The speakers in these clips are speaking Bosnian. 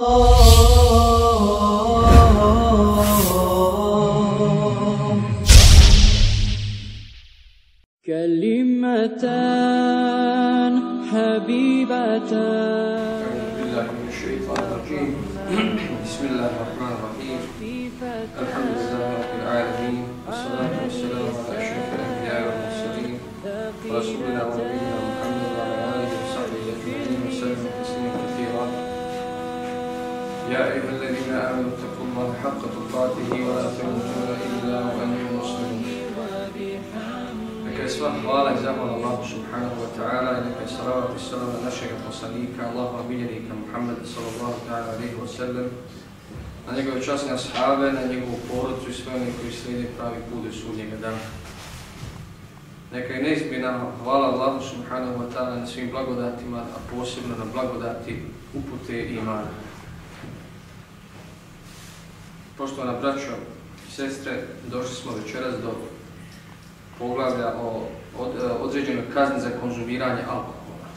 كلمتان حبيبتان. أعوذ بالله من الشيطان الرجيم. بسم الله الرحمن الرحيم. الحمد لله رب العالمين. والصلاة والسلام على أشرف الأنبياء والمرسلين. ورسولنا ونبينا آمنوا اتقوا الله حق تقاته ولا تموتن إلا وأنتم مسلمون Neka je sva hvala i zahvala Allahu subhanahu wa ta'ala i neka je salavat i salam na našeg poslanika, Allahu miljenika Muhammeda sallallahu ta'ala alaihi wa sallam, na njegove časne ashaabe, na njegovu porodcu i sve one koji slijede pravi put do sudnjega dana. Neka je neizmjena hvala Allahu subhanahu wa ta'ala na svim blagodatima, a posebno na blagodati upute i imana. Poštovana braćo i sestre, došli smo večeras do poglavlja o od, e, određenoj kazni za konzumiranje alkohola.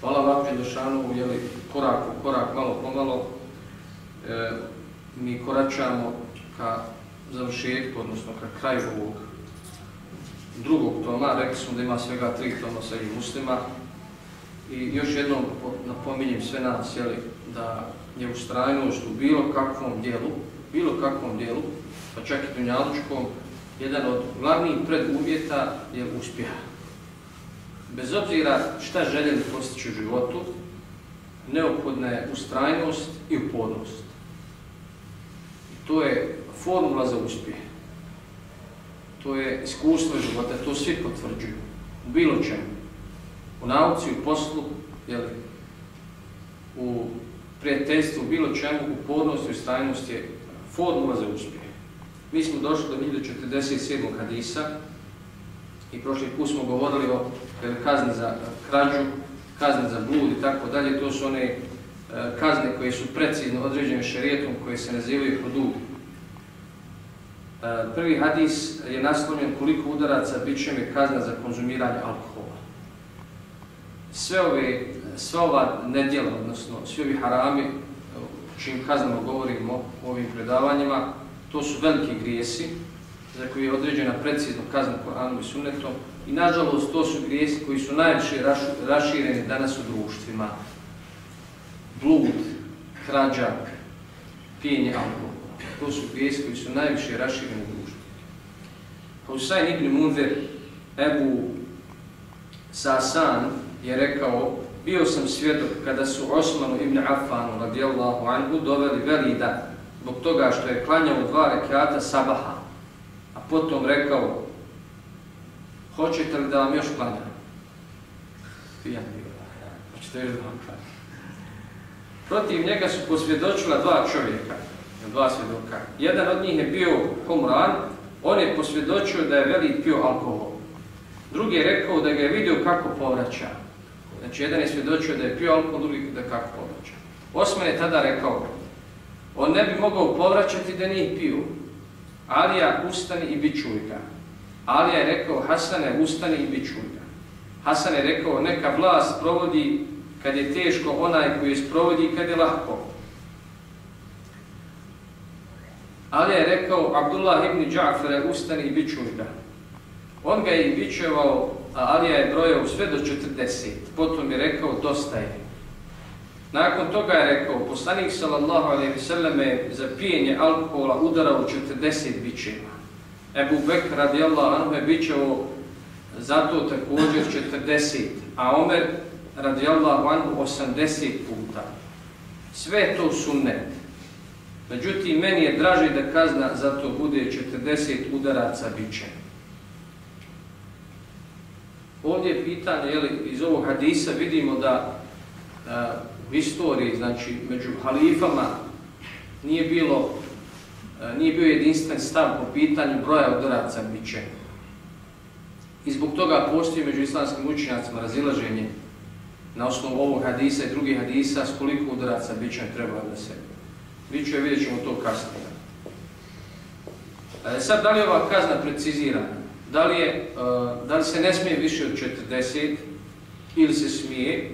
Hvala vam Đelešanu, jeli, korak u korak, malo pomalo, e, mi koračamo ka završetku, odnosno ka kraju ovog drugog toma, rekli smo da ima svega tri toma sa i muslima, i još jednom napominjem sve nas, jeli, da je ustrajnost u bilo kakvom dijelu, bilo kakvom dijelu, pa čak i dunjalučkom, jedan od glavnih preduvjeta je uspjeh. Bez obzira šta željeli postići u životu, neophodna je ustrajnost i upornost. I to je formula za uspjeh. To je iskustvo života, to svi potvrđuju. U bilo čemu. U nauci, u poslu, jeli, u prijateljstvu, bilo čemu, upornost i stajnost je formula za uspjeh. Mi smo došli do 1047. hadisa i prošli put smo govorili o e, kazni za krađu, kazni za blud i tako dalje. To su one e, kazne koje su precizno određene šarijetom koje se nazivaju hudud. E, prvi hadis je naslovljen koliko udaraca bit će mi kazna za konzumiranje alkohola. Sve ove, sva ova nedjela, odnosno svi ovi harami, čim kaznama govorimo u ovim predavanjima, To su veliki grijesi za koji je određena precizno kazna Koranu i Sunnetom i nažalost to su grijesi koji su najviše rašireni danas u društvima. Blud, krađak, pijenje alkohola. To su grijesi koji su najviše rašireni u društvu. Husayn ibn Munzer, Ebu Sasan je rekao bio sam svjedok kada su Osmanu ibn Affanu radijallahu anhu doveli velida zbog toga što je klanjao dva rekiata sabaha, a potom rekao, hoćete li da vam još klanjam? Pijan bio, hoćete još da vam klanjam? Protiv njega su posvjedočila dva čovjeka, dva svjedoka. Jedan od njih je bio Humran, on je posvjedočio da je veli pio alkohol. Drugi je rekao da ga je vidio kako povraća. Znači, jedan je svjedočio da je pio alkohol, drugi da kako povraća. Osman je tada rekao, on ne bi mogao povraćati da nije pio. Alija, ustani i bičuj ga. Alija je rekao, Hasane, ustani i bičuj ga. Hasan je rekao, neka vlast provodi kad je teško onaj koji je sprovodi kad je lahko. Alija je rekao, Abdullah ibn Džafere, ustani i bičuj ga. On ga je i bičevao, a Alija je brojao sve do 40. Potom je rekao, dosta je. Nakon toga je rekao, poslanik sallallahu alaihi ve selleme za pijenje alkohola udarao 40 bićima. Ebu Bekr radijallahu anhu je bićao zato također 40, a Omer radijallahu anhu 80 puta. Sve to sunnet. Međutim, meni je draže da kazna zato bude 40 udaraca biće. Ovdje je pitanje, jeli, iz ovog hadisa vidimo da e, u istoriji, znači među halifama, nije bilo e, nije bio jedinstven stav po pitanju broja udaraca biće. I zbog toga postoji među islamskim učenjacima razilaženje na osnovu ovog hadisa i drugih hadisa s koliko udaraca biće treba da se biće, vidjet ćemo to kasnije. E, sad, da li je ova kazna precizirana? Da li, je, e, da li se ne smije više od 40 ili se smije?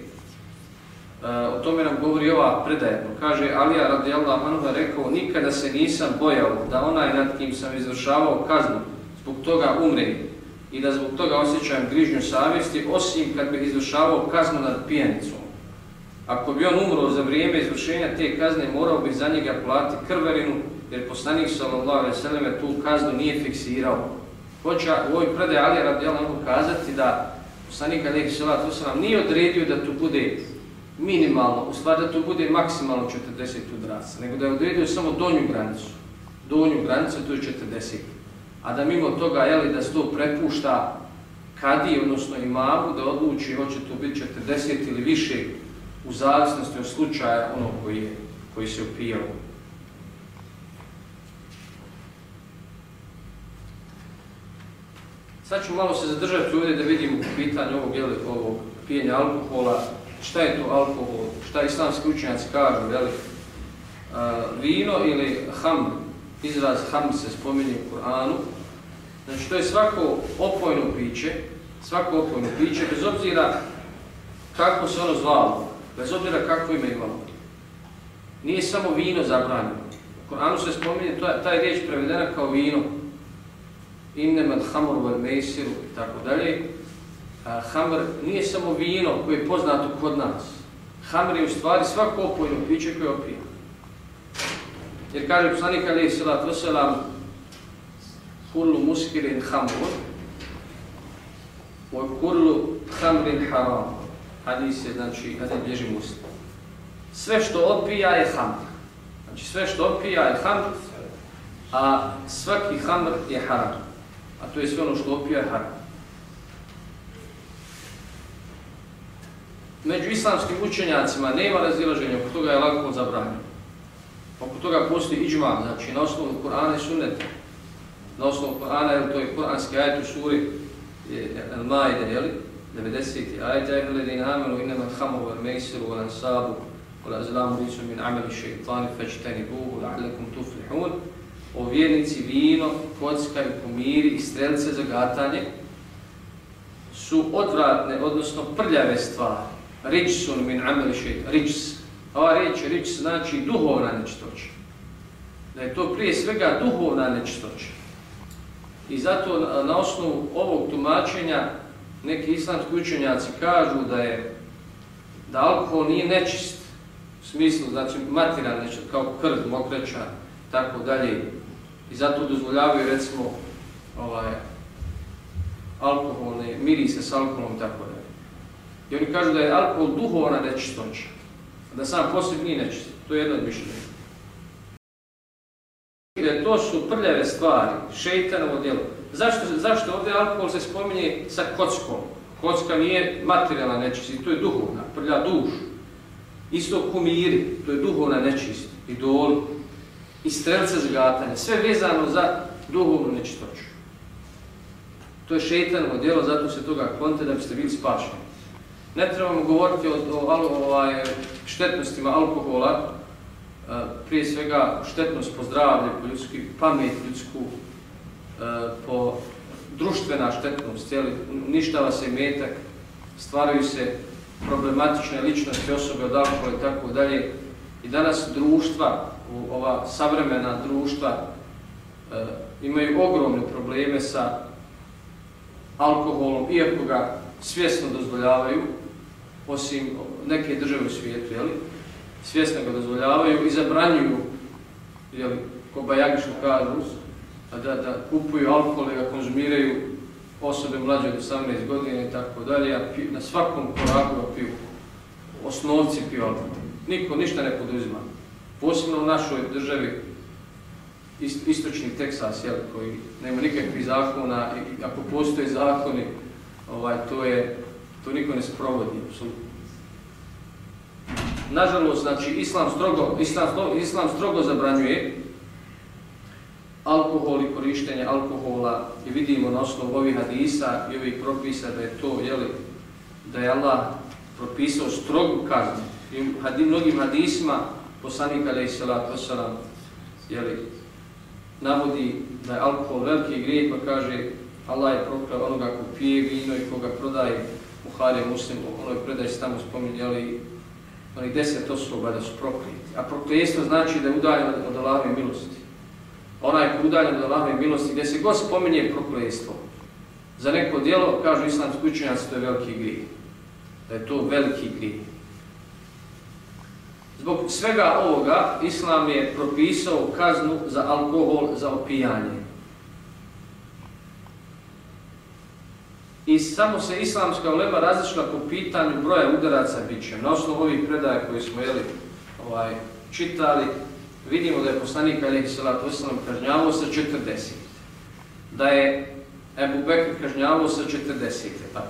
E, o tome nam govori ova predaja. Kaže Alija radijallahu anhu rekao nikada se nisam bojao da onaj nad kim sam izvršavao kaznu zbog toga umre i da zbog toga osjećam grižnju savjesti osim kad bih izvršavao kaznu nad pijenicom. Ako bi on umro za vrijeme izvršenja te kazne, morao bih za njega platiti krverinu, jer poslanik sallallahu alejhi ve selleme tu kaznu nije fiksirao. Hoće u ovoj predaj Ali radijallahu kazati da poslanik alejhi salatu Usalam nije odredio da to bude minimalno, u stvari da to bude maksimalno 40 udraca, nego da je odredio samo donju granicu. Donju granicu to je 40. A da mimo toga jeli, da se to prepušta kadi, odnosno imamu, da odluči hoće to biti 40 ili više u zavisnosti od slučaja onog koji, je, koji se upijao. Sad ću malo se zadržati ovdje da vidimo pitanje ovog, jeli, ovog pijenja alkohola, šta je to alkohol, šta islamski učenjaci kažu, jeli, uh, vino ili ham, izraz ham se spominje u Koranu, znači to je svako opojno piće, svako opojno piće, bez obzira kako se ono zvalo, bez obzira kako ime imalo. Nije samo vino zabranjeno. U Koranu se spominje, taj riječ prevedena kao vino, innemad hamru wal mejsiru i tako dalje. Hamr nije samo vino koje je poznato kod nas. Hamr je u stvari svako opojno piće koje opije. Jer kaže poslanik alaih salatu wasalam kullu muskirin hamur wa kullu hamrin haram. Hadis je, znači, kada bježi muslim. Sve što opija je hamr. Znači, sve što opija je hamr, a svaki hamr je haram a to je sve ono što opija je haram. Među islamskim učenjacima nema razilaženja, oko toga je lako zabranjeno. Oko toga postoji iđma, znači na osnovu Kur'ana i Sunneta. Na osnovu Kur'ana, jer to je Kur'anski ajet u suri Al-Maide, jeli? 90. ajet, ja ledin din amenu innama hamu wal mejsiru wal ansabu wal azlamu risu min ameli šeitani fečteni buhu la'alekum tuflihun o vjernici vino, kockaju, i pomiri i strelce za gatanje su odvratne, odnosno prljave stvari. Ričsun min ameli šeit, ričs. Ova riječ, rič znači duhovna nečistoća. Da je to prije svega duhovna nečistoća. I zato na osnovu ovog tumačenja neki islamski učenjaci kažu da je da alkohol nije nečist u smislu, znači materijalne, kao krv, mokreća, tako dalje, I zato dozvoljavaju recimo ovaj, alkoholne mirise s alkoholom i tako da. I oni kažu da je alkohol duhovna nečistoća, da sam posljed nije nečist. To je jedno od mišljenja. To su prljave stvari, šeitanovo djelo. Zašto, zašto ovdje alkohol se spominje sa kockom? Kocka nije materijalna nečist, to je duhovna, prlja duš. Isto kumiri, to je duhovna nečist, idol, i strelce zgatanje, sve vezano za duhovnu nečistoću. To je šeitanovo djelo, zato se toga klonite da biste bili spašeni. Ne trebamo govoriti o, o, o ovaj, štetnostima alkohola, e, prije svega štetnost po zdravlje, po ljudski pamet ljudsku, e, po društvena štetnost, cijeli, uništava se metak, stvaraju se problematične ličnosti osobe od alkohola i tako dalje. I danas društva, u ova savremena društva e, imaju ogromne probleme sa alkoholom, iako ga svjesno dozvoljavaju, osim neke države u svijetu, jeli? svjesno ga dozvoljavaju i zabranjuju, jeli, ko Bajagišu kažu, da, da kupuju alkohol i ga konzumiraju osobe mlađe od 18 godina i tako dalje, a na svakom koraku ga piju, osnovci piju alkohol. Niko ništa ne poduzima posebno u našoj državi, istočni Teksas, jel, koji nema nikakvih zakona i ako postoje zakoni, ovaj, to je to niko ne sprovodi, apsolutno. Nažalost, znači, islam strogo, islam, islam strogo zabranjuje alkohol i korištenje alkohola i vidimo na osnovu ovih hadisa i ovih propisa da je to, jeli, da je Allah propisao strogu kaznu. I u mnogim hadisima poslanik alaih salatu wasalam jeli, navodi da je alkohol veliki grijeh pa kaže Allah je proklao onoga ko pije vino i koga prodaje Buhari muslim u onoj predaji se tamo spominjali oni deset osoba da su proklijeti. A proklijestvo znači da je udaljen od Allahove milosti. Onaj je udaljen od Allahove milosti gdje se god spominje proklijestvo. Za neko dijelo, kažu islamski učenjaci, to je veliki grije. Da je to veliki grije. Zbog svega ovoga, Islam je propisao kaznu za alkohol, za opijanje. I samo se islamska ulema različila po pitanju broja udaraca bićem. Na osnovu ovih predaja koje smo jeli, ovaj, čitali, vidimo da je poslanik Alihi Salatu Islam kažnjavao sa 40. Da je Ebu Bekr kažnjavao sa 40. Tako.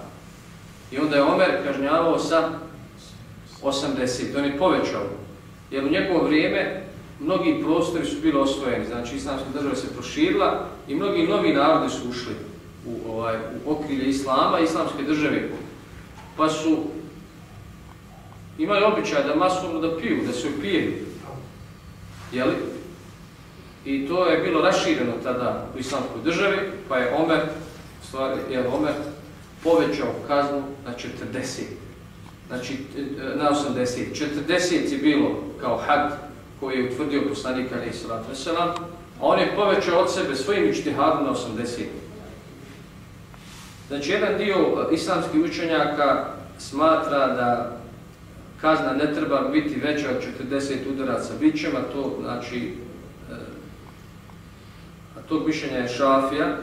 I onda je Omer kažnjavao sa 80. On je povećao. Jer u njegovo vrijeme mnogi prostori su bili osvojeni. Znači, islamska država se proširila i mnogi novi narodi su ušli u, ovaj, u okrilje islama, islamske države, pa su imali običaj da masovno da piju, da se upijaju. Jeli? I to je bilo rašireno tada u islamskoj državi, pa je Omer, stvari, je Omer povećao kaznu na 40. Znači, e, na 80. 40 je bilo kao had koji je utvrdio poslanik Ali Salatu Veselam, a on je povećao od sebe svojim ištihadom na 80. Znači, jedan dio e, islamskih učenjaka smatra da kazna ne treba biti veća od 40 udaraca bićem, a to znači, e, a tog mišljenja je šafija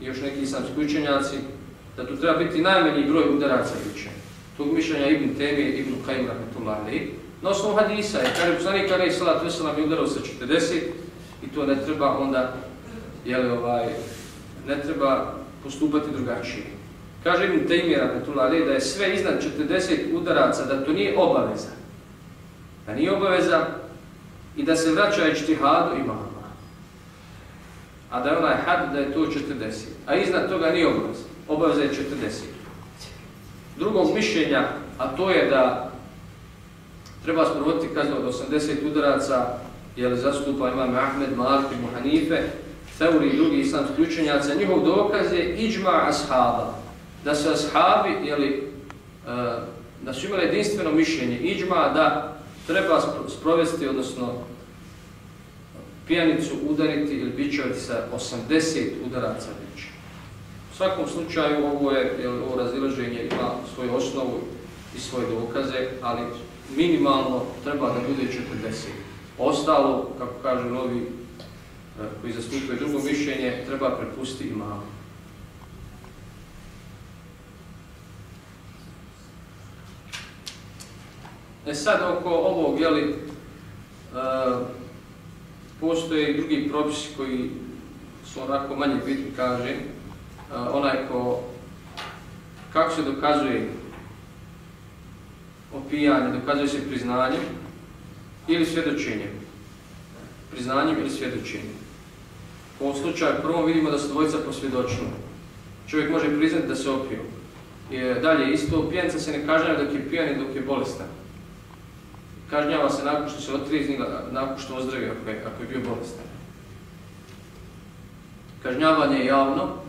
i još neki islamski učenjaci, da tu treba biti najmanji broj udaraca bićem. Tog mišljenja Ibn Temije, Ibn Qajim Rahmetullahi. Na osnovu hadisa je, kaže poslanik Ali Salat Veselam je udarao sa 40 i to ne treba onda, jel, ovaj, ne treba postupati drugačije. Kaže Ibn Taymiyyah rahmetullah da je sve iznad 40 udaraca, da to nije obaveza. Da nije obaveza i da se vraća ičtihadu imama. A da je onaj had da je to 40. A iznad toga nije obaveza. Obaveza je 40. Drugog mišljenja, a to je da treba sprovoditi kaznu od 80 udaraca, jer zastupa imam Ahmed, Malik i Muhanife, Teuri i drugi islamski učenjaca, njihov dokaz je iđma ashaba. Da su ashabi, jeli, e, da su imali jedinstveno mišljenje, iđma da treba sprovesti, odnosno pijanicu udariti ili bićevati sa 80 udaraca svakom slučaju ovo je, jel, ovo razilaženje ima svoju osnovu i svoje dokaze, ali minimalno treba da bude 40. Ostalo, kako kažu novi e, koji zastupuje drugo mišljenje, treba prepustiti imamu. E sad, oko ovog, jeli, uh, e, postoje i drugi propisi koji su onako manje bitni, kaže, onaj ko, kako se dokazuje opijanje, dokazuje se priznanjem ili svjedočenjem. Priznanjem ili svjedočenjem. U ovom slučaju prvo vidimo da se dvojica posvjedočili. Čovjek može priznati da se opio. I dalje, isto pijanca se ne kažnjava dok je pijan i dok je bolestan. Kažnjava se nakon što se otrizni, nakon što ozdravi ako je, ako je bio bolestan. Kažnjavanje je javno,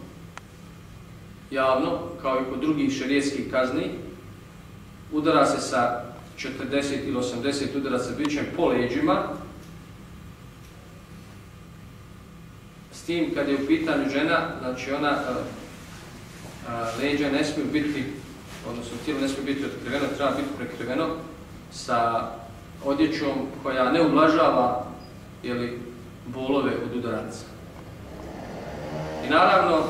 javno, kao i kod drugih šarijetskih kazni, udara se sa 40 ili 80 udara sa bićem po leđima, S tim kad je u pitanju žena, znači ona a, a, leđa ne smiju biti, odnosno tijelo ne smije biti otkriveno, treba biti prekriveno sa odjećom koja ne ublažava jeli, bolove od udaraca. I naravno,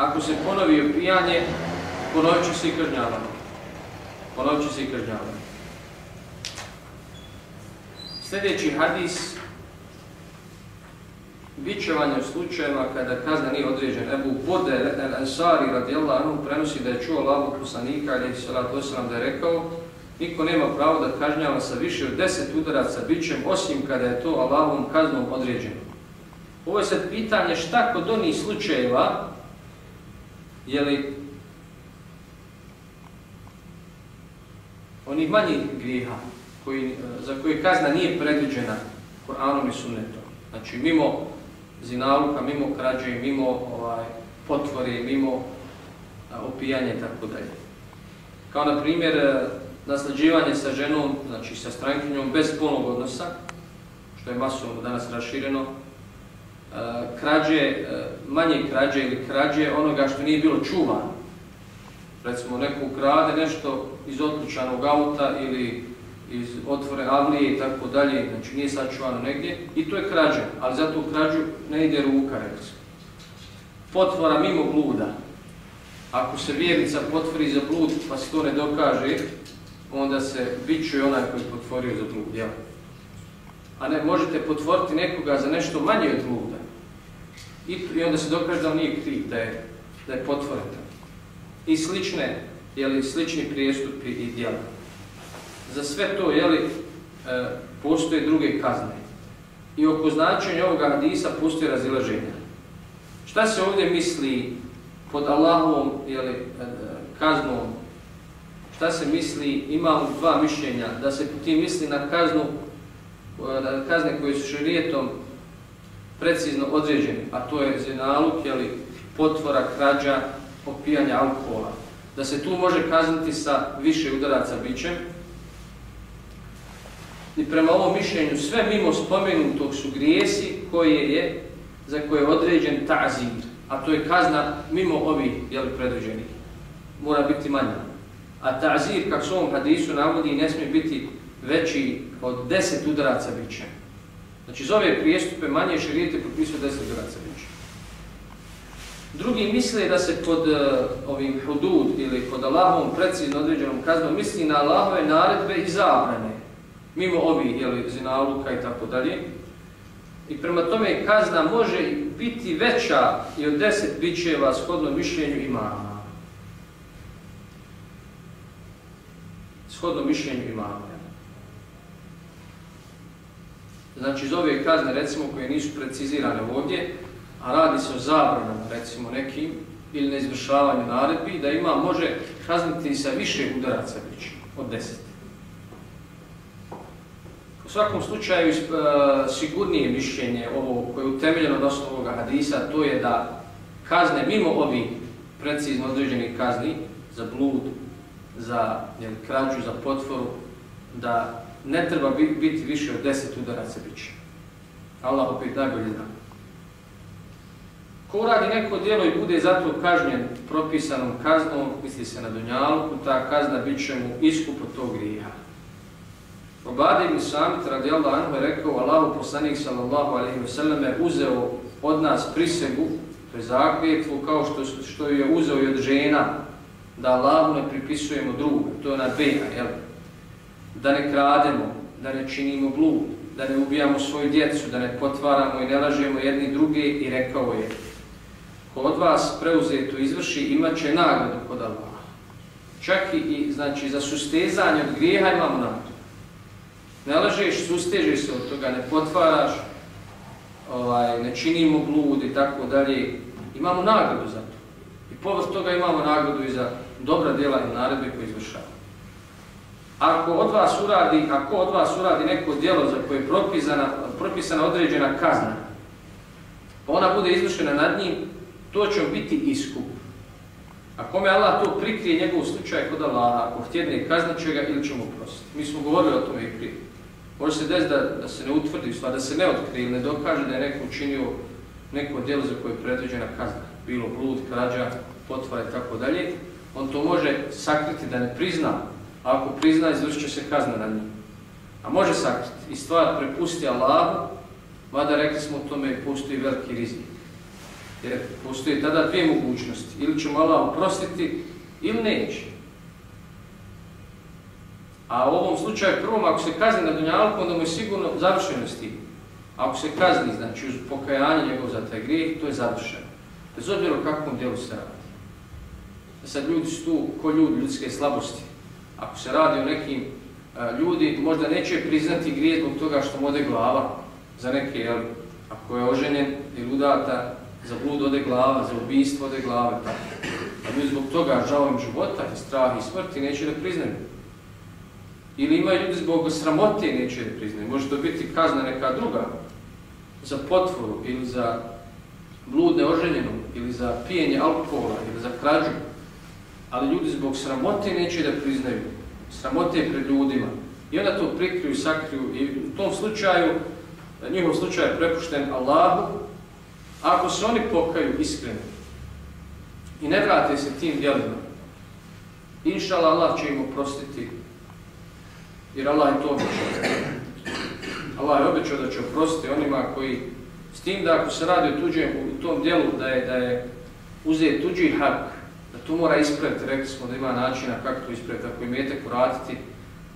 ako se ponovi opijanje, ponovit će se i kažnjavanje. Ponovit će se i kažnjavanje. Sljedeći hadis bićevanje u slučajima kada kazna nije određena. Ebu Bode el-Ansari radijallahu anhu prenosi da je čuo Allahu poslanika ali salatu wasalam da je rekao niko nema pravo da kažnjava sa više od deset udaraca bićem osim kada je to Allahovom kaznom određeno. Ovo je sad pitanje šta kod onih slučajeva jeli, onih manjih grijeha koji, e, za koje kazna nije predviđena Kur'anom i sunnetom. Znači, mimo zinaluka, mimo krađe, mimo ovaj, potvore, mimo e, a, opijanje tako dalje. Kao na primjer, e, naslađivanje sa ženom, znači sa strankinjom, bez polnog odnosa, što je masovno danas rašireno, Eh, krađe, eh, manje krađe ili krađe onoga što nije bilo čuvano. Recimo, neko ukrade nešto iz otključanog auta ili iz otvore avlije i tako dalje, znači nije sačuvano negdje, i to je krađa, ali zato u krađu ne ide ruka, recimo. Potvora mimo bluda. Ako se vjernica potvori za blud, pa se to ne dokaže, onda se bićuje onaj koji potvorio za blud, jel? A ne, možete potvoriti nekoga za nešto manje od bluda. I, i onda se dokaže da on nije kriv, da je, da je potvoren. I slične, jeli, slični prijestupi i djela. Za sve to, jeli, e, postoje druge kazne. I oko značenja ovoga hadisa postoje razilaženja. Šta se ovdje misli pod Allahovom jeli, e, e, kaznom? Šta se misli? Imamo dva mišljenja. Da se ti misli na kaznu, e, na kazne koje su širijetom precizno određen, a to je zinaluk, jeli, potvora, krađa, opijanja alkohola. Da se tu može kazniti sa više udaraca bićem, I prema ovom mišljenju sve mimo spomenutog su grijesi koje je, za koje je određen ta'zir, a to je kazna mimo ovih jeli, predviđenih. Mora biti manja. A ta'zir, kako su ovom hadisu navodi, ne smije biti veći od deset udaraca bićem Znači, za ove prijestupe manje širijete propisuje deset udaraca biće. Drugi misle da se pod uh, ovim hudud ili pod Allahovom precizno određenom kaznom misli na Allahove naredbe i zabrane mimo ovih jeli, zinaluka i tako dalje. I prema tome kazna može biti veća i od deset bićeva shodno mišljenju imama. Shodno mišljenju imama. Znači iz ove kazne recimo koje nisu precizirane ovdje, a radi se o zabranama recimo nekim ili neizvršavanju naredbi, da ima može kazniti sa više udaraca biće od deset. U svakom slučaju e, sigurnije mišljenje ovo koje je utemeljeno od osnovu ovoga hadisa, to je da kazne mimo ovih precizno određenih kazni za blud, za jel, krađu, za potvoru, da ne treba biti više od deset udaraca biće. Allah opet najbolje zna. Ko radi neko djelo i bude zato kažnjen propisanom kaznom, misli se na Dunjalku, ta kazna bit će mu iskup od tog grijeha. Obade ibn Samit radijallahu anhu je rekao Allahu poslanik sallallahu alaihi wa sallam je uzeo od nas prisegu, to je zakvjetvu kao što, što je uzeo i od žena, da Allahu ne pripisujemo drugu, to je na beha, jel? Da ne krademo, da ne činimo blud, da ne ubijamo svoju djecu, da ne potvaramo i ne lažemo jedni druge i rekao je ko od vas preuzeto izvrši imat će nagradu kod Allaha. Čak i znači, za sustezanje od grijeha imamo nagradu ne lažeš, sustežeš se od toga, ne potvaraš, ovaj, ne činimo blud i tako dalje, imamo nagradu za to. I povrst toga imamo nagradu i za dobra djela i naredbe koje izvršava. Ako od vas uradi, ako od vas uradi neko djelo za koje je propisana, propisana određena kazna, pa ona bude izvršena nad njim, to će biti iskup. A kome Allah to prikrije njegov slučaj kod Allah, ako htjedne kaznat će ga ili će mu prositi. Mi smo govorili o tome i prije. Može se desiti da, da se ne utvrdi, da se ne otkrije ili ne dokaže da je neko učinio neko djelo za koje je predviđena kazna. Bilo blud, krađa, potvara i tako dalje. On to može sakriti da ne prizna, a ako prizna, izvršit se kazna na njim. A može sakriti i stvar prepusti Allahu, mada rekli smo o tome postoji veliki rizik. Jer postoji tada dvije mogućnosti. Ili ćemo Allah oprostiti, ili neće. A u ovom slučaju prvom, ako se kazni na dunjalku, onda mu je sigurno završeno s tim. Ako se kazni, znači uz pokajanje njegov za taj grijeh, to je završeno. Bez obzira o kakvom dijelu se radi. Sad ljudi su tu ko ljudi, ljudske slabosti. Ako se radi o nekim a, ljudi, možda neće priznati grijeh zbog toga što mu ode glava za neke, jel, ako je oženjen ili udata, za blud ode glava, za ubijstvo ode glave. Tako. A ljudi zbog toga žalim života i strah i smrti neće da priznaju. Ili imaju ljudi zbog sramote neće da priznaju. Može to biti kazna neka druga za potvoru ili za blud neoženjenom ili za pijenje alkohola ili za krađu. Ali ljudi zbog sramote neće da priznaju. Sramote pred ljudima. I onda to prikriju, sakriju. I u tom slučaju, njihov slučaj je prepušten Allahu, ako se oni pokaju iskreno i ne vrate se tim djelima, inša Allah će im oprostiti, jer Allah je to običao. Allah je običao da će oprostiti onima koji, s tim da ako se radi o tuđem, u tom djelu da je, da je uzeti tuđi hak, to mora ispraviti, rekli smo da ima načina kako to ispraviti, ako im imete kuratiti,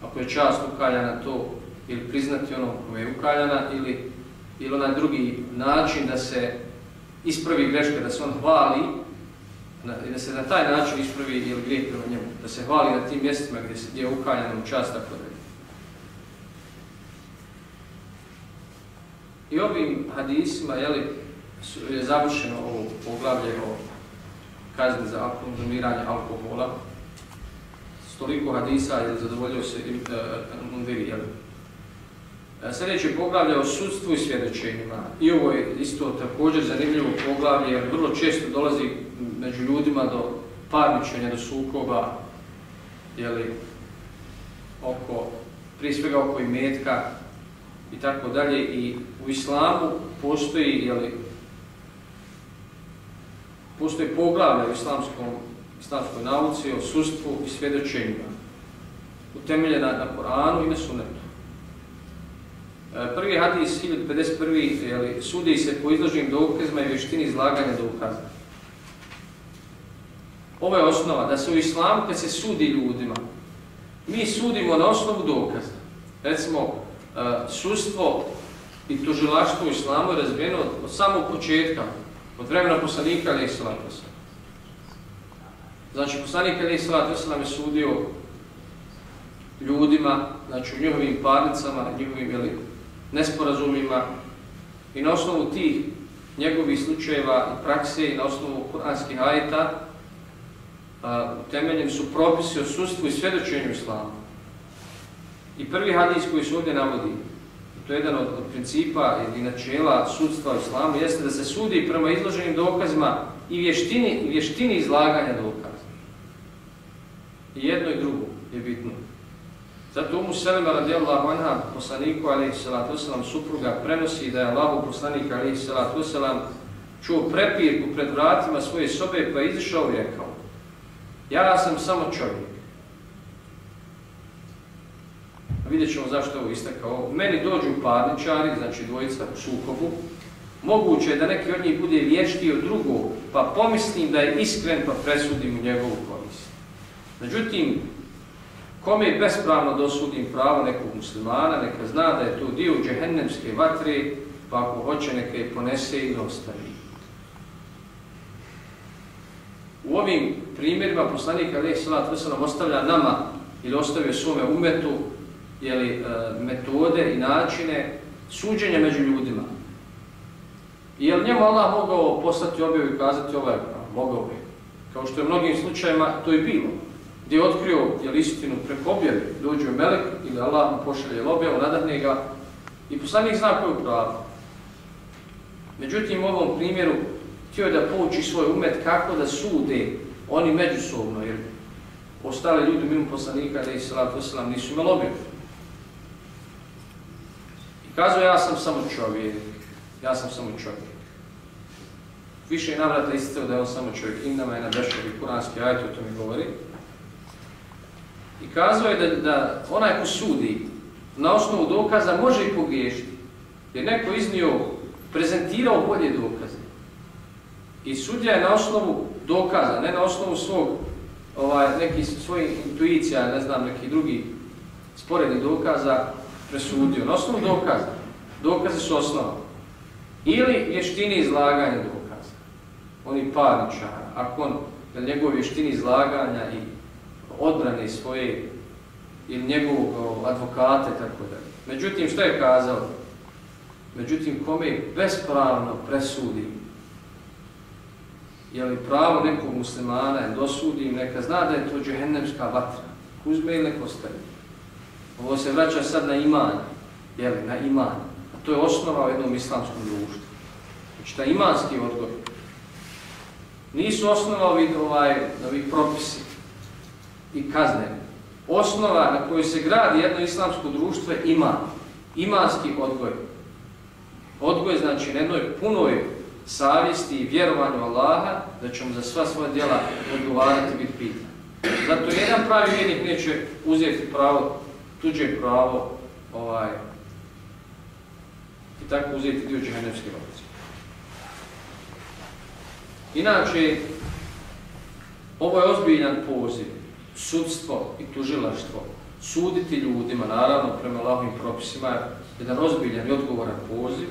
ako je čast ukaljana to, ili priznati ono koje je ukaljana, ili, ili onaj drugi način da se ispravi greška, da se on hvali, i da se na taj način ispravi ili grijeh prema njemu, da se hvali na tim mjestima gdje, se, gdje je ukaljana u čast, tako da je. I ovim hadisima, jeli, je završeno ovo poglavlje o kazne za konzumiranje alkohola. Stoliko hadisa je zadovoljio se e, e, i Mundiri. Uh, e, sljedeće poglavlje o sudstvu i svjedočenjima. I ovo je isto također zanimljivo poglavlje jer vrlo često dolazi među ljudima do parničenja, do sukoba, jeli, oko, prije svega oko imetka i tako dalje. I u islamu postoji jeli, postoji poglavlja u islamskom, islamskoj nauci o sustvu i svjedočenjima, utemeljena na Koranu i na Sunnetu. E, prvi hadis 1051. Jeli, sudi se po izloženim dokazima i vještini izlaganja dokaza. Ovo je osnova da se u islamu kad se sudi ljudima, mi sudimo na osnovu dokaza. Recimo, e, sustvo i tužilaštvo u islamu je razvijeno od, od samog početka, od vremena poslanika Ali Islata Znači, poslanik Ali Islata je sudio ljudima, znači u njihovim parnicama, njihovim jeli, nesporazumima i na osnovu tih njegovih slučajeva i prakse i na osnovu kuranskih ajeta utemeljeni su propisi o sustvu i svjedočenju islamu. I prvi hadis koji se ovdje navodi, to je jedan od, od principa i načela sudstva u islamu, jeste da se sudi prema izloženim dokazima i vještini, i vještini izlaganja dokaza. I jedno i drugo je bitno. Zato Umu Selema radijallahu anha, poslaniku alaihi salatu wasalam, supruga, prenosi da je Allahu poslanik alaihi salatu wasalam čuo prepirku pred vratima svoje sobe pa je izišao i rekao Ja sam samo čovjek. Vidjet ćemo zašto ovo istakao. Meni dođu parničari, znači dvojica u sukobu, moguće je da neki od njih bude vješti od drugog, pa pomislim da je iskren pa presudim u njegovu korist. Međutim, kome bespravno dosudim pravo nekog muslimana, neka zna da je to dio džehennemske vatre, pa ako hoće neka je ponese i ostavi. U ovim primjerima poslanika Aleyhi Salat Veselam ostavlja nama ili ostavio svome umetu jeli, e, metode i načine suđenja među ljudima. I je li njemu Allah mogao poslati objavu i kazati ovaj pravo? Mogao bi. Kao što je u mnogim slučajima to i bilo. Gdje je otkrio jel, istinu preko objave, dođe Melek ili Allah mu pošalje objavu, nadahne ga i poslanik zna koju pravo. Međutim, u ovom primjeru htio je da pouči svoj umet kako da sude oni međusobno, jer ostale ljudi mimo poslanika, da i salatu wasalam, nisu imali objavu. Kazao ja sam samo čovjek, ja sam samo čovjek. Više je navrata isticao da je on samo čovjek, innama je na bešovi kuranski ajto, to mi govori. I kazao je da, da onaj ko sudi na osnovu dokaza može i pogriješiti. Jer neko iznio, prezentirao bolje dokaze. I sudja je na osnovu dokaza, ne na osnovu svog, ovaj, neki svojih intuicija, ne znam, neki drugi sporedni dokaza, presudio, na osnovu dokaza. Dokaze su osnova. Ili vještini izlaganja dokaza. Oni parničar, ako on na njegove vještini izlaganja i odbrane svoje ili njegovog advokate, tako da. Međutim, što je kazao? Međutim, kome bespravno presudi, je li pravo nekog muslimana je dosudi, neka zna da je to džehennemska vatra. Uzme ili neko stavi. Ovo se vraća sad na iman, jeli, na iman. A to je osnova u jednom islamskom društvu. Znači, ta imanski odgoj. Nisu osnova ovih, ovaj, ovih propisi i kazne. osnova na kojoj se gradi jedno islamsko društvo je iman. Imanski odgoj. Odgoj znači na jednoj punoj savjesti i vjerovanju Allaha da ćemo za sva svoja djela odgovarati i biti pitan. Zato jedan pravi vjernik neće uzeti pravo, tuđe pravo ovaj, i tako uzeti dio džehennemske vodice. Inače, ovo je ozbiljan poziv, sudstvo i tužilaštvo, suditi ljudima, naravno prema Allahovim propisima, je jedan ozbiljan i odgovoran poziv,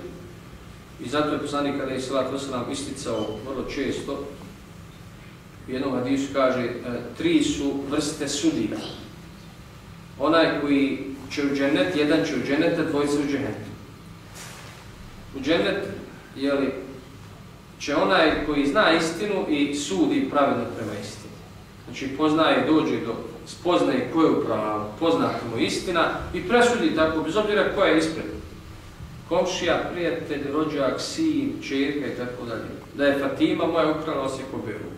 I zato je poslanik kada je Salat Veselam isticao vrlo često, u jednom hadisu kaže, e, tri su vrste sudija. Onaj koji će u džennet, jedan će u džennet, a dvojica u džennet. U džennet, jeli, će onaj koji zna istinu i sudi pravedno prema istini. Znači poznaje, dođe do spoznaje ko je upravo, poznate mu istina i presudi tako, bez obzira koja je ispred komšija, prijatelj, rođak, sin, čirka i tako dalje. Da je Fatima moja ukrala osjeko Beru.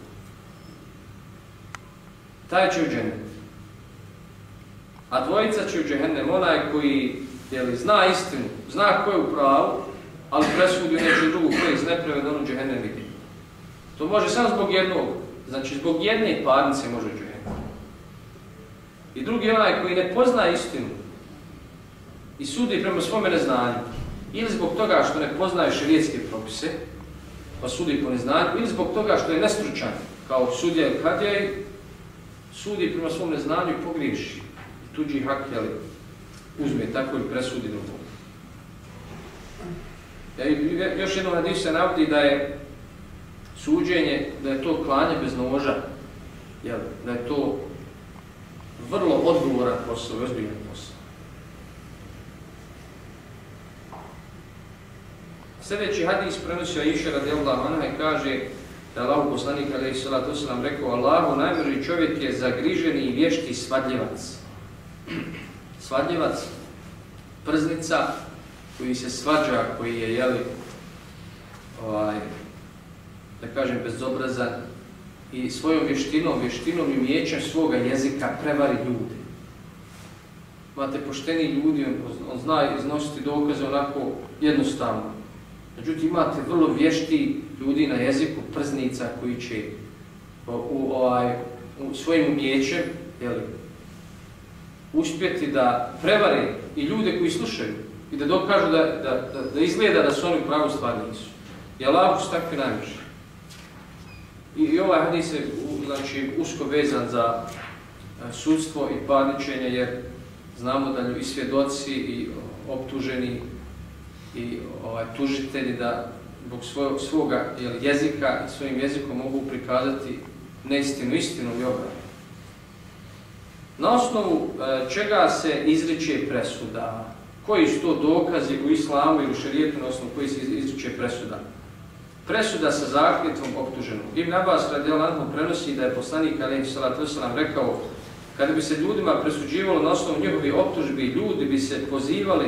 Taj će u džennet. A dvojica će u džehennem onaj koji jeli, zna istinu, zna ko je u pravu, ali presudio neče drugu koji iz nepreved, on u džennem vidi. To može samo zbog jednog, znači zbog jedne parnice može džehennem. I drugi onaj koji ne pozna istinu i sudi prema svome neznanju, ili zbog toga što ne poznaje širijetske propise, pa sudi po neznanju, ili zbog toga što je nestručan, kao sudija ili kadija, sudi prema svom neznanju i pogriješi. Tuđi hak, jel, uzme tako i presudi drugom. Ja, još jedno radiš se navodi da je suđenje, da je to klanje bez noža, jel, da je to vrlo odgovoran posao, ozbiljan posao. Sljedeći hadis prenosio Iša radijallahu anha i kaže da je Allah poslanik alaihi sallatu sallam rekao Allahu najmrži čovjek je zagriženi i vješti svadljivac. Svadljevac, prznica koji se svađa, koji je jeli, ovaj, da kažem bezobrazan i svojom vještinom, vještinom i umijećem svoga jezika prevari ljude. Imate pošteni ljudi, on, on zna iznositi dokaze onako jednostavno. Međutim, imate vrlo vješti ljudi na jeziku prznica koji će u, ovaj, u svojim umjećem jeli, uspjeti da prevare i ljude koji slušaju i da dokažu da, da, da, da izgleda da su oni u pravu stvari nisu. I Allah su takvi najviše. I, I ovaj hadis je znači, usko vezan za e, sudstvo i parničenje jer znamo da i svjedoci i optuženi i ovaj tužitelji da zbog svog, svoga jel, jezika i svojim jezikom mogu prikazati neistinu, istinu i obranu. Na osnovu e, čega se izriče presuda? Koji su to dokazi u islamu ili u šarijetu na osnovu koji se izriče presuda? Presuda sa zakljetvom optuženom. Ibn Abbas radijalanhu prenosi da je poslanik Alim Salat Veselam rekao kada bi se ljudima presuđivalo na osnovu njihovi optužbi, ljudi bi se pozivali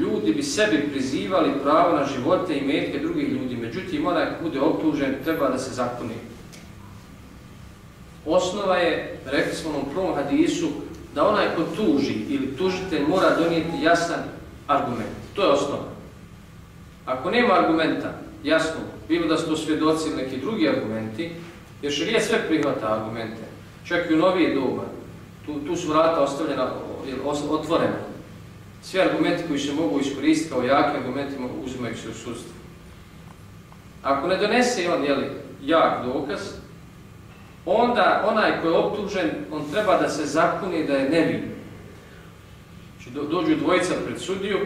ljudi bi sebi prizivali pravo na živote i metke drugih ljudi, međutim, onaj ko bude optužen, treba da se zakoni. Osnova je, rekli smo u prvom hadisu, da onaj ko tuži ili tužitelj mora donijeti jasan argument. To je osnova. Ako nema argumenta, jasno, bilo da su to svjedoci ili neki drugi argumenti, jer šarija sve prihvata argumente, čak i u novije doba, tu, tu su vrata ostavljena, otvorena. Svi argumenti koji se mogu iskoristiti kao jaki argumenti uzimaju se u sudstvu. Ako ne donese on jeli, jak dokaz, onda onaj koji je optužen, on treba da se zakuni da je nevin. Znači do, dođu dvojica pred sudiju,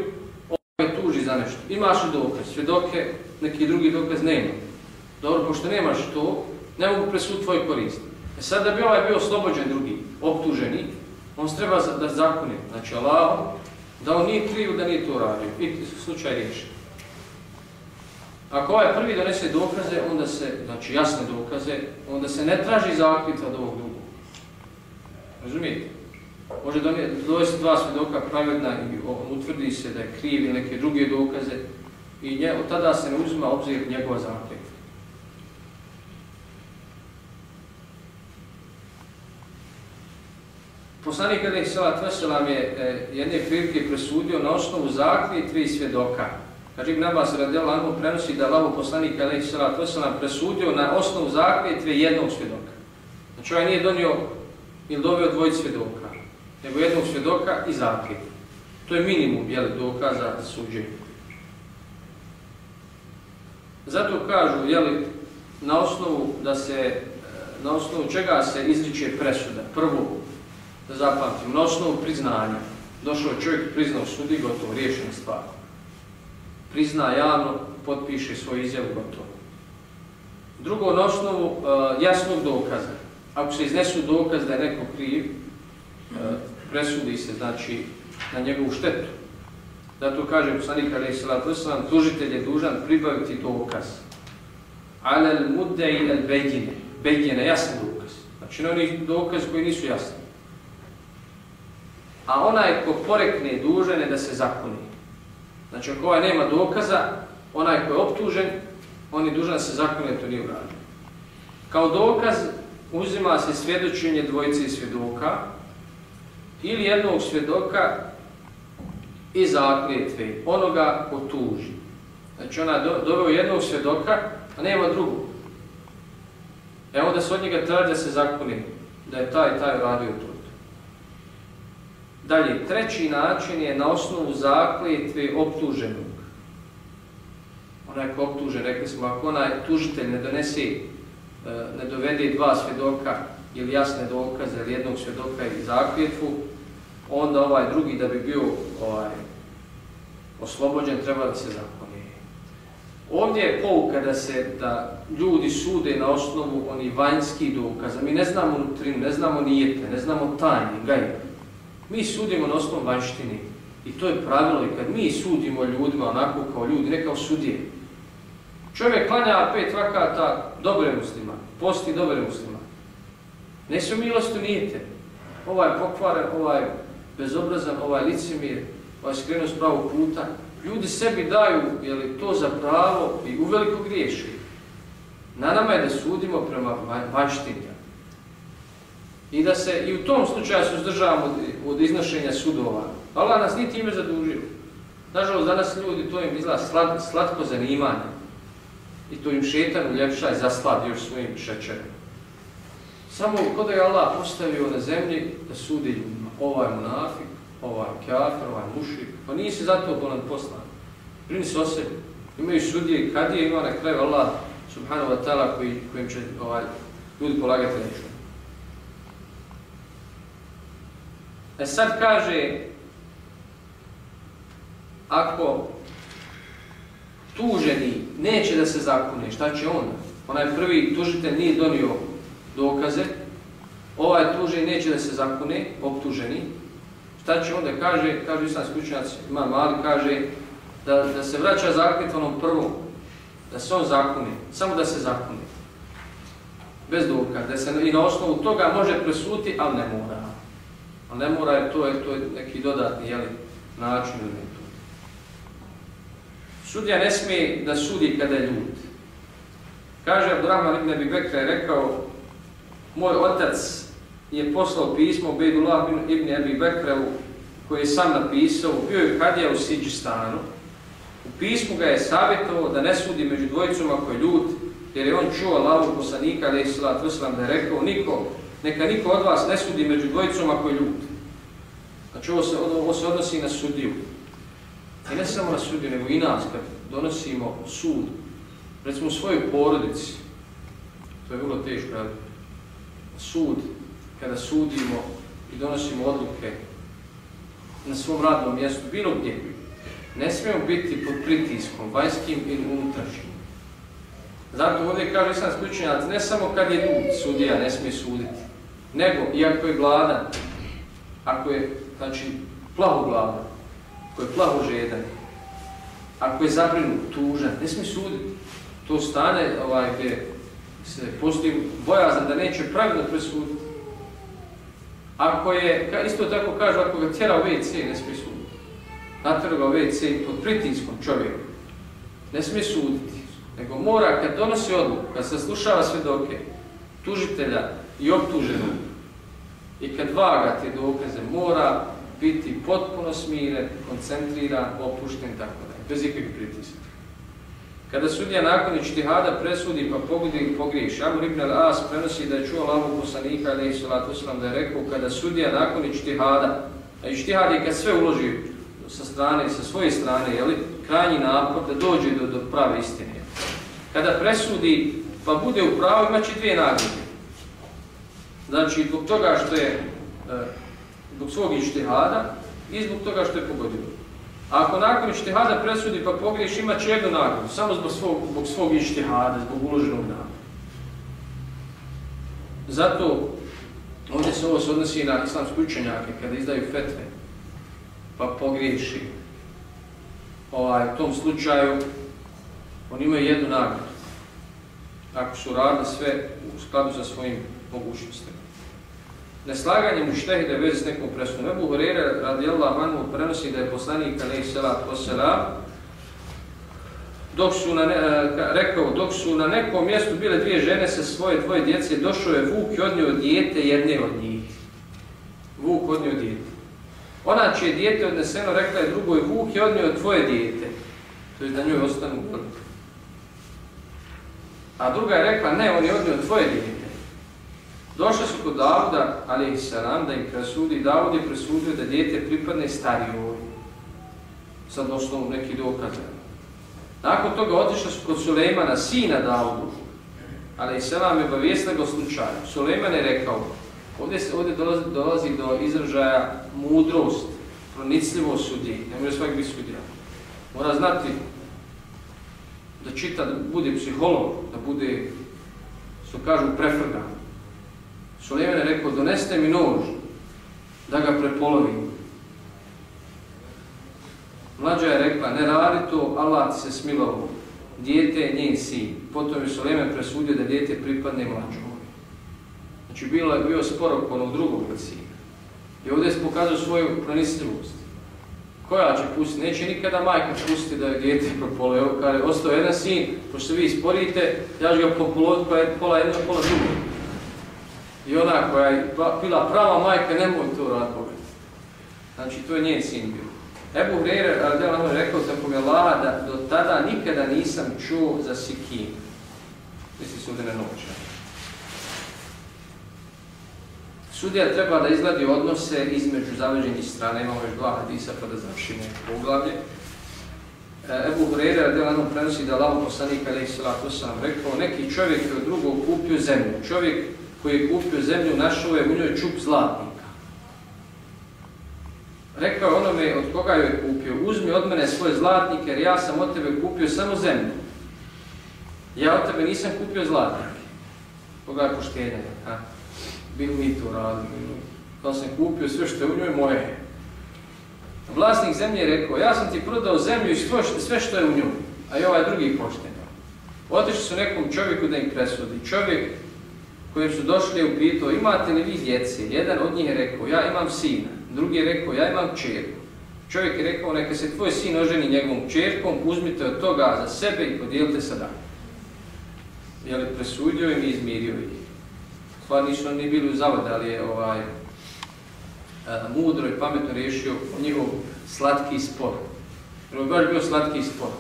on je tuži za nešto. Imaš li dokaz? Svjedoke, neki drugi dokaz nema. Dobro, pošto nemaš to, ne mogu presud tvoj korist. E sad da bi ovaj bio oslobođen drugi, optuženi, on treba da zakuni. Znači Allah da on nije kriv da nije to radio. I slučaj riješi. Ako ovaj prvi donese dokaze, onda se, znači jasne dokaze, onda se ne traži zakljitva od ovog drugog. Razumijete? Može dovesti dva svjedoka pravedna i utvrdi se da je kriv ili neke druge dokaze i nje, od tada se ne uzima obzir njegova zakljitva. poslanik Ali Salat Veselam je e, jedne prilike presudio na osnovu zaklije tri svjedoka. Kaže Ibn Abbas radijal Anhu prenosi da lavo poslanik Ali Salat Veselam presudio na osnovu zakljetve jednog svjedoka. Znači ovaj nije donio ili doveo dvojic svjedoka, nego jednog svjedoka i zakljetve. To je minimum jeli, dokaza za suđenje. Zato kažu, jeli, na osnovu da se e, na osnovu čega se izriče presuda. Prvo, da zapamtim, na osnovu priznanja. Došao čovjek, priznao sudi, gotovo, riješena stvar. Prizna javno, potpiše svoj izjav, gotovo. Drugo, na osnovu uh, jasnog dokaza. Ako se iznesu dokaz da je neko kriv, uh, presudi se, znači, na njegovu štetu. Zato kaže poslanik Ali Salatu Islam, tužitelj je dužan pribaviti dokaz. Alel mudde i al begine. Begine, jasan dokaz. Znači, na onih dokaz koji nisu jasni. A onaj ko porekne dužan je da se zakoni. Znači, ako ovaj nema dokaza, onaj koji je optužen, on je dužan se zakonito nije uradio. Kao dokaz uzima se svjedočenje dvojice svjedoka ili jednog svjedoka i zakljetve onoga ko tuži. Znači ona do, doveo jednog svjedoka, a nema drugog. Evo da se od njega traži da se zakoni, da je taj taj radio to. Dalje, treći način je na osnovu zakljetve optuženog. Onaj ko optužen, rekli smo, ako onaj tužitelj ne donese, e, ne dovede dva svjedoka ili jasne dokaze ili jednog svjedoka ili zakljetvu, onda ovaj drugi da bi bio ovaj, oslobođen treba da se zakoni. Ovdje je pouka da se da ljudi sude na osnovu oni vanjskih dokaza. Mi ne znamo nutrinu, ne znamo nijete, ne znamo tajni, gajbe. Mi sudimo na osnovu vanštini I to je pravilo i kad mi sudimo ljudima onako kao ljudi, ne kao sudije. Čovjek klanja pet vakata dobre muslima, posti dobre muslima. Ne su milosti nijete. Ovaj pokvaren, ovaj bezobrazan, ovaj licemir, ovaj skrenuo s pravog puta. Ljudi sebi daju jeli, to za pravo i uveliko griješi. Na nama je da sudimo prema vanštini. I da se i u tom slučaju suzdržavamo od, od iznošenja sudova. Allah nas niti time zadužio. Nažalost, danas ljudi to im izgleda slad, slatko zanimanje. I to im šetan uljepša i zaslad još svojim šećerom. Samo kod je Allah postavio na zemlji da sudi ljudima. Ovaj monafik, ovaj kjafir, ovaj mušik. Pa nisi zato bolan poslan. Brini se o sebi. Imaju sudije kad je ima na kraju Allah subhanahu wa ta'ala koji, kojim će ovaj, ljudi polagati nešto. E sad kaže, ako tuženi neće da se zakune, šta će onda? Onaj prvi tužitelj nije donio dokaze, ovaj tuženi neće da se zakune, optuženi, šta će onda? Kaže, kaže islamski učenjac, ima mali, kaže da, da se vraća zakljet onom prvom, da se on zakune, samo da se zakune, bez dokaza, da se i na osnovu toga može presuti, ali ne mora. Ali ne mora, jer to je, to je neki dodatni jeli, način ili to. Sudija ne smije da sudi kada je ljud. Kaže Abdurrahman ibn Abi Bekra je rekao, moj otac je poslao pismo Bejdullah ibn Abi Bekra koji je sam napisao, bio je kadija u Siđistanu. U pismu ga je savjetovao da ne sudi među dvojicom ako je ljud, jer je on čuo Allahu poslanika, da je da je rekao, niko neka niko od vas ne sudi među dvojicom ako je ljud. Znači ovo se, ovo se odnosi na sudiju. I ne samo na sudiju, nego i nas kad donosimo sud, recimo u svojoj porodici, to je vrlo teško, ali sud, kada sudimo i donosimo odluke na svom radnom mjestu, bilo gdje, ne smijemo biti pod pritiskom, vanjskim ili unutrašnjim. Zato ovdje kaže sam sključenjac, ne samo kad je ljud, sudija ne smije suditi, nego i ako je gladan, ako je, znači, plaho gladan, ako je plaho žedan, ako je zabrinut, tužan, ne smije suditi. To stane ovaj, gdje se postoji bojazan da neće pravilno presuditi. Ako je, isto tako kaže, ako ga tjera u WC, ne smije suditi. Natjera ga u WC pod pritiskom čovjeku. ne smije suditi. Nego mora, kad donosi odluku, kad se slušava tužitelja i optuženog, I kad vaga te dokaze, mora biti potpuno smiren, koncentriran, opušten, tako da, bez ikakvih pritisaka. Kada sudija nakon ištihada presudi pa pogodi i pogriješi, Amr ibn al-As prenosi da je čuo Allahu poslanika alaihi salatu wasalam da je rekao kada sudija nakon ištihada, a ištihad je kad sve uloži sa strane, sa svoje strane, jeli, krajnji napor da dođe do, do prave istine. Kada presudi pa bude u pravu, imaće dvije nagrade. Znači, zbog toga što je, e, zbog svog ištihada i zbog toga što je pogodio. A ako nakon ištihada presudi pa pogriješ, ima će jednu nagradu, samo zbog svog, zbog svog ištihada, zbog uloženog dana. Zato, ovdje se ovo se odnosi na islamske učenjake, kada izdaju fetve, pa pogriješi. Ovaj, u tom slučaju, oni imaju jednu nagradu. Ako su radili sve u skladu sa svojim mogućnostima neslaganje muštehide vezi s nekom presudom. Ebu Horeira radijallahu anhu prenosi da je poslanik alaih salat wasalam dok su na ne, e, rekao, dok su na nekom mjestu bile dvije žene sa svoje dvoje djece, došao je Vuk i odnio dijete jedne od njih. Vuk odnio dijete. Ona čije dijete odneseno, rekla je drugoj, Vuk je odnio tvoje dijete. To je da njoj ostanu vrti. A druga je rekla, ne, on je odnio tvoje dijete. Došli su kod Davuda, ali i salam, da im presudi. Davud je presudio da djete pripadne starijoj. Sad došlo neki dokaze. Nakon toga otišli su kod Sulejmana, sina Davudu, ali i salam je obavijesna ga slučaju. Sulejman je rekao, ovdje, se, ovdje dolazi, dolazi do izražaja mudrost, pronicljivost sudje, ne može svak biti sudija. Mora znati da čita, da bude psiholog, da bude, što kažu, prefrgan. Sulejman je rekao, doneste mi nož da ga prepolovim. Mlađa je rekla, ne radi to, Allah ti se smilovo. Dijete je njen sin. Potom je Sulejman presudio da dijete pripadne mlađom. Znači, bilo je bio sporok onog drugog sina. I ovdje se pokazao svoju pronistljivost. Koja će pustiti? Neće nikada majka pustiti da je dijete propole. Evo, kada je ostao jedan sin, pošto vi sporite, ja ću ga popoloviti pa je pola jedno, pola drugo. I ona koja je bila prava majka, nemoj to rad Boga. Znači, to je njen sin bio. Ebu Hrere, Radela je rekao sam koga da do tada nikada nisam čuo za sikim. Misli se noće. Sudija treba da izgladi odnose između zaveđenih strana. Imamo još dva hadisa pa da završimo poglavlje. E, Ebu Hrere, Radela prenosi da Allah poslanika, ali i sam rekao, neki čovjek je od drugog kupio zemlju. Čovjek koji je kupio zemlju, našao je u njoj čup zlatnika. Rekao je onome od koga je kupio, uzmi od mene svoje zlatnike jer ja sam od tebe kupio samo zemlju. Ja od tebe nisam kupio zlatnike. Koga je poštenje? Ha? Bil mi to radili. Kao sam kupio sve što je u njoj moje. Vlasnik zemlje je rekao, ja sam ti prodao zemlju i sve što je u njoj. A i ovaj drugi poštenje. Otišli su nekom čovjeku da im presudi. Čovjek koji su došli u pitao, imate li vi djece? Jedan od njih je rekao, ja imam sina. Drugi je rekao, ja imam čerku. Čovjek je rekao, neka se tvoj sin oženi njegovom čerkom, uzmite od toga za sebe i podijelite sada. Je li presudio im i izmirio ih? Stvar nisu oni bili u zavode, ali je ovaj, mudro i pametno riješio njihov slatki spor. Jer je baš bio slatki spor.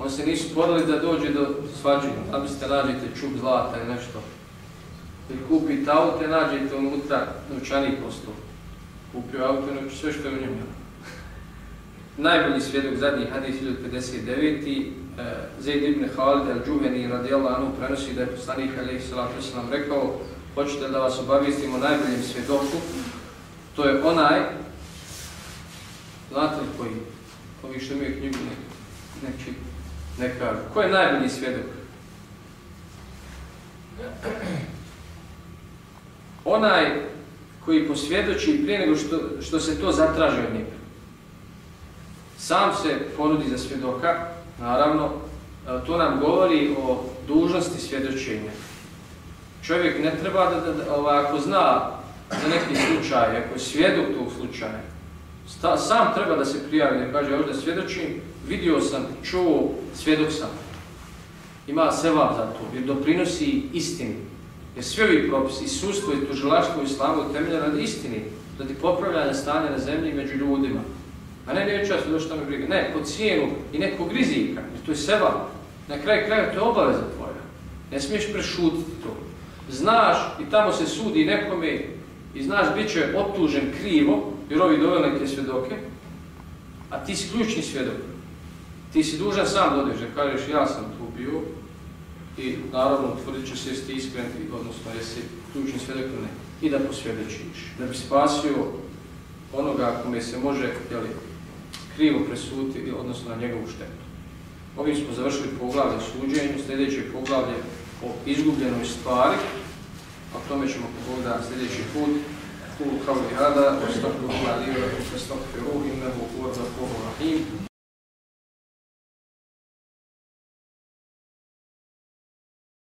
On se nisu sporili da dođe do svađenja. Da biste nađete čup zlata ili nešto ili kupite auto, nađete unutra novčani posto. Kupio auto, sve što je u njemu. Najbolji svjedok zadnji hadis 1059. E, Zaid ibn Khalid al-đuveni radijallahu anhu prenosi da je poslanik alaih sallatu rekao hoćete da vas obavistimo najboljim svjedoku to je onaj znate li koji ovi što imaju knjigu ne, ne, ne kažu ko je najbolji svjedok onaj koji posvjedoči prije nego što, što se to zatraži od njega. Sam se ponudi za svjedoka, naravno, e, to nam govori o dužnosti svjedočenja. Čovjek ne treba da, da, da ovaj, ako zna za neki slučaj, ako je svjedok tog slučaja, sta, sam treba da se prijavi, da kaže, ovdje svjedočim, vidio sam, čuo, svjedok sam. Ima seva za to, jer doprinosi istinu Jer svi ovi propisi, i sustvo i tužilaštvo i slavu temelja radi istini, radi popravljanja stanja na zemlji među ljudima. A ne neću ja se došli tamo ono briga. Ne, po cijenu i nekog rizika, jer to je seba. Na kraju kraja to je obaveza tvoja. Ne smiješ prešutiti to. Znaš i tamo se sudi nekome i znaš bit će optužen krivo, jer ovi doveli neke svjedoke, a ti si ključni svjedok. Ti si dužan sam dodeš da kažeš ja sam tu bio i naravno utvrdit će se jesi ti iskren, odnosno jesi ključni svjedok ili ne. I da posvjedočiš. Da bi spasio onoga kome se može jeli, krivo presuti, odnosno na njegovu štetu. Ovim smo završili poglavlje suđenju, sljedeće poglavlje o izgubljenoj stvari, a o tome ćemo pogledati sljedeći put. Kulu kao li hada, ostokru hvala liva, ostokru ruhi, nebu kurva, kuhu rahim.